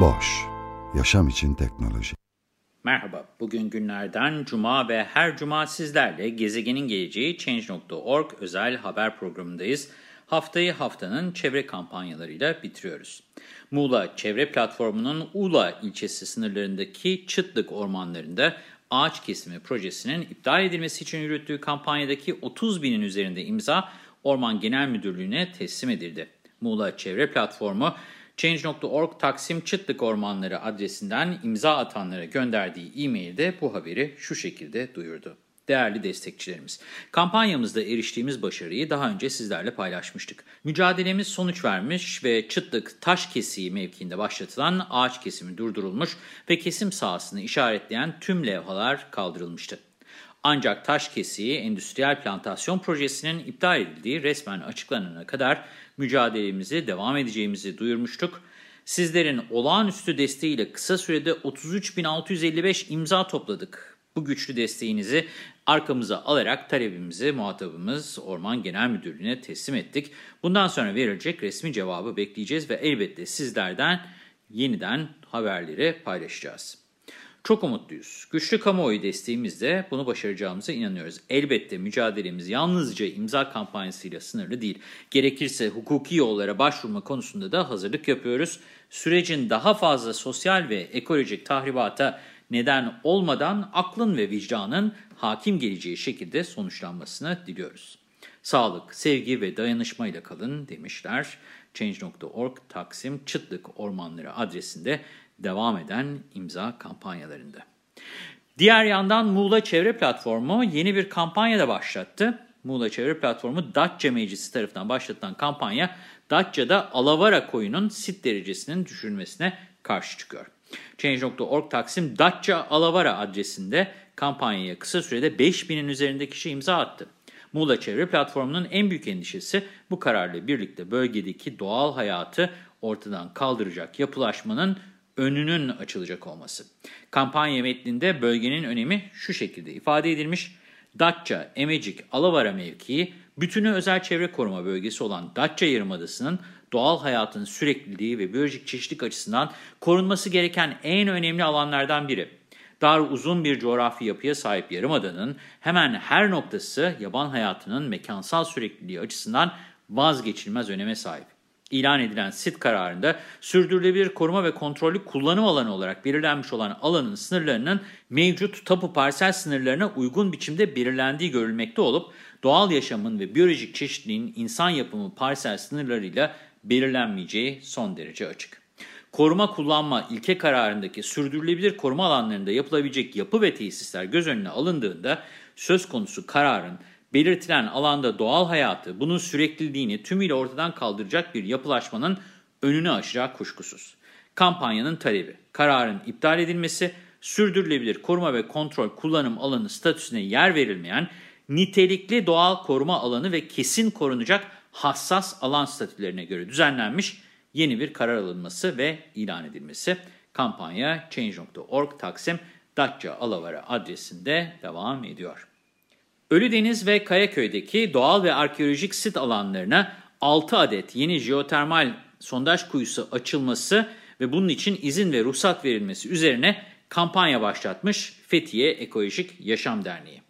Boş, yaşam için teknoloji. Merhaba, bugün günlerden cuma ve her cuma sizlerle Gezegenin Geleceği Change.org özel haber programındayız. Haftayı haftanın çevre kampanyalarıyla bitiriyoruz. Muğla Çevre Platformu'nun Ula ilçesi sınırlarındaki Çıtlık ormanlarında ağaç kesimi projesinin iptal edilmesi için yürüttüğü kampanyadaki 30 binin üzerinde imza Orman Genel Müdürlüğü'ne teslim edildi. Muğla Çevre Platformu, Change.org Taksim Çıtlık Ormanları adresinden imza atanlara gönderdiği e-mailde bu haberi şu şekilde duyurdu. Değerli destekçilerimiz, kampanyamızda eriştiğimiz başarıyı daha önce sizlerle paylaşmıştık. Mücadelemiz sonuç vermiş ve Çıtlık Taş Kesiği mevkiinde başlatılan ağaç kesimi durdurulmuş ve kesim sahasını işaretleyen tüm levhalar kaldırılmıştı. Ancak taş kesiği endüstriyel plantasyon projesinin iptal edildiği resmen açıklanana kadar mücadelemizi devam edeceğimizi duyurmuştuk. Sizlerin olağanüstü desteğiyle kısa sürede 33.655 imza topladık. Bu güçlü desteğinizi arkamıza alarak talebimizi muhatabımız Orman Genel Müdürlüğü'ne teslim ettik. Bundan sonra verilecek resmi cevabı bekleyeceğiz ve elbette sizlerden yeniden haberleri paylaşacağız. Çok umutluyuz. Güçlü kamuoyu desteğimizle bunu başaracağımıza inanıyoruz. Elbette mücadelemiz yalnızca imza kampanyasıyla sınırlı değil. Gerekirse hukuki yollara başvurma konusunda da hazırlık yapıyoruz. Sürecin daha fazla sosyal ve ekolojik tahribata neden olmadan aklın ve vicdanın hakim geleceği şekilde sonuçlanmasını diliyoruz. Sağlık, sevgi ve dayanışmayla kalın demişler. Change.org Taksim Çıtlık Ormanları adresinde devam eden imza kampanyalarında. Diğer yandan Muğla Çevre Platformu yeni bir kampanya da başlattı. Muğla Çevre Platformu Datça Meclisi tarafından başlatılan kampanya Datça'da Alavara koyunun sit derecesinin düşürülmesine karşı çıkıyor. Change.org Taksim Datça Alavara adresinde kampanyaya kısa sürede 5000'in üzerinde kişi imza attı. Muğla Çevre Platformu'nun en büyük endişesi bu kararla birlikte bölgedeki doğal hayatı ortadan kaldıracak yapılaşmanın önünün açılacak olması. Kampanya metninde bölgenin önemi şu şekilde ifade edilmiş. Datça, Emecik, Alavara mevkii, bütünü özel çevre koruma bölgesi olan Datça Yarımadası'nın doğal hayatın sürekliliği ve biyolojik çeşitlilik açısından korunması gereken en önemli alanlardan biri. Dar uzun bir coğrafi yapıya sahip Yarımada'nın hemen her noktası yaban hayatının mekansal sürekliliği açısından vazgeçilmez öneme sahip. İlan edilen sit kararında sürdürülebilir koruma ve kontrollü kullanım alanı olarak belirlenmiş olan alanın sınırlarının mevcut tapu parsel sınırlarına uygun biçimde belirlendiği görülmekte olup doğal yaşamın ve biyolojik çeşitliliğin insan yapımı parsel sınırlarıyla belirlenmeyeceği son derece açık. Koruma kullanma ilke kararındaki sürdürülebilir koruma alanlarında yapılabilecek yapı ve tesisler göz önüne alındığında söz konusu kararın belirtilen alanda doğal hayatı, bunun sürekliliğini tümüyle ortadan kaldıracak bir yapılaşmanın önünü aşacağı kuşkusuz. Kampanyanın talebi, kararın iptal edilmesi, sürdürülebilir koruma ve kontrol kullanım alanı statüsüne yer verilmeyen, nitelikli doğal koruma alanı ve kesin korunacak hassas alan statülerine göre düzenlenmiş yeni bir karar alınması ve ilan edilmesi. Kampanya Change.org Taksim Datça Alavara adresinde devam ediyor. Ölüdeniz ve Kayaköy'deki doğal ve arkeolojik sit alanlarına 6 adet yeni jeotermal sondaj kuyusu açılması ve bunun için izin ve ruhsat verilmesi üzerine kampanya başlatmış Fethiye Ekolojik Yaşam Derneği.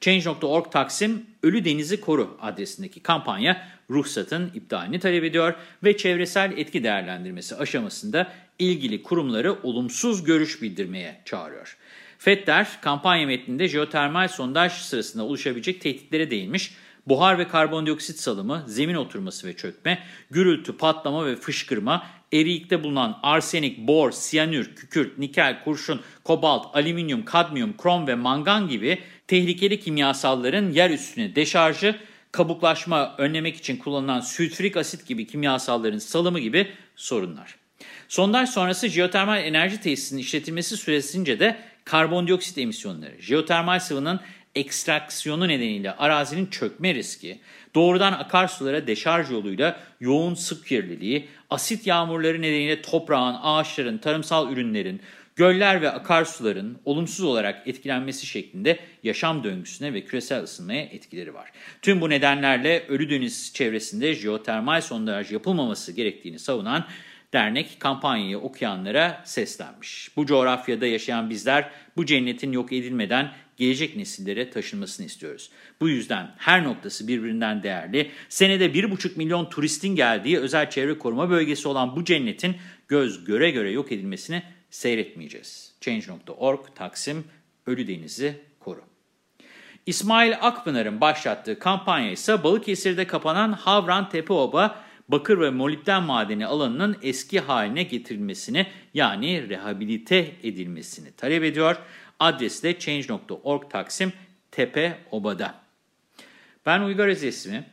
Change.org Taksim Ölü Denizi Koru adresindeki kampanya ruhsatın iptalini talep ediyor ve çevresel etki değerlendirmesi aşamasında ilgili kurumları olumsuz görüş bildirmeye çağırıyor. FETDER kampanya metninde jeotermal sondaj sırasında oluşabilecek tehditlere değinmiş. Buhar ve karbondioksit salımı, zemin oturması ve çökme, gürültü, patlama ve fışkırma, eriyikte bulunan arsenik, bor, siyanür, kükürt, nikel, kurşun, kobalt, alüminyum, kadmiyum, krom ve mangan gibi tehlikeli kimyasalların yer üstüne deşarjı, kabuklaşma önlemek için kullanılan sülfürik asit gibi kimyasalların salımı gibi sorunlar. Sondaj sonrası jeotermal enerji tesisinin işletilmesi süresince de karbondioksit emisyonları, jeotermal sıvının ekstraksiyonu nedeniyle arazinin çökme riski, doğrudan akarsulara deşarj yoluyla yoğun sık kirliliği, asit yağmurları nedeniyle toprağın, ağaçların, tarımsal ürünlerin, göller ve akarsuların olumsuz olarak etkilenmesi şeklinde yaşam döngüsüne ve küresel ısınmaya etkileri var. Tüm bu nedenlerle Ölü Deniz çevresinde jeotermal sondaj yapılmaması gerektiğini savunan dernek kampanyayı okuyanlara seslenmiş. Bu coğrafyada yaşayan bizler bu cennetin yok edilmeden gelecek nesillere taşınmasını istiyoruz. Bu yüzden her noktası birbirinden değerli, senede 1,5 milyon turistin geldiği özel çevre koruma bölgesi olan bu cennetin göz göre göre yok edilmesini seyretmeyeceğiz. Change.org Taksim Ölü Denizi Koru. İsmail Akpınar'ın başlattığı kampanya ise Balıkesir'de kapanan Havran Tepeoba bakır ve molibden madeni alanının eski haline getirilmesini yani rehabilite edilmesini talep ediyor. Adresi de change.org Taksim Tepe Obada. Ben Uygar Özesmi,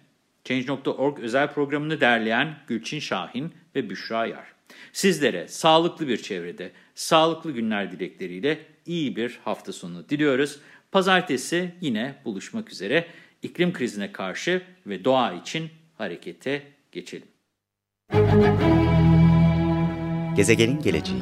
Change.org özel programını derleyen Gülçin Şahin ve Büşra Yar. Sizlere sağlıklı bir çevrede, sağlıklı günler dilekleriyle iyi bir hafta sonu diliyoruz. Pazartesi yine buluşmak üzere iklim krizine karşı ve doğa için harekete geçelim. Gezegenin geleceği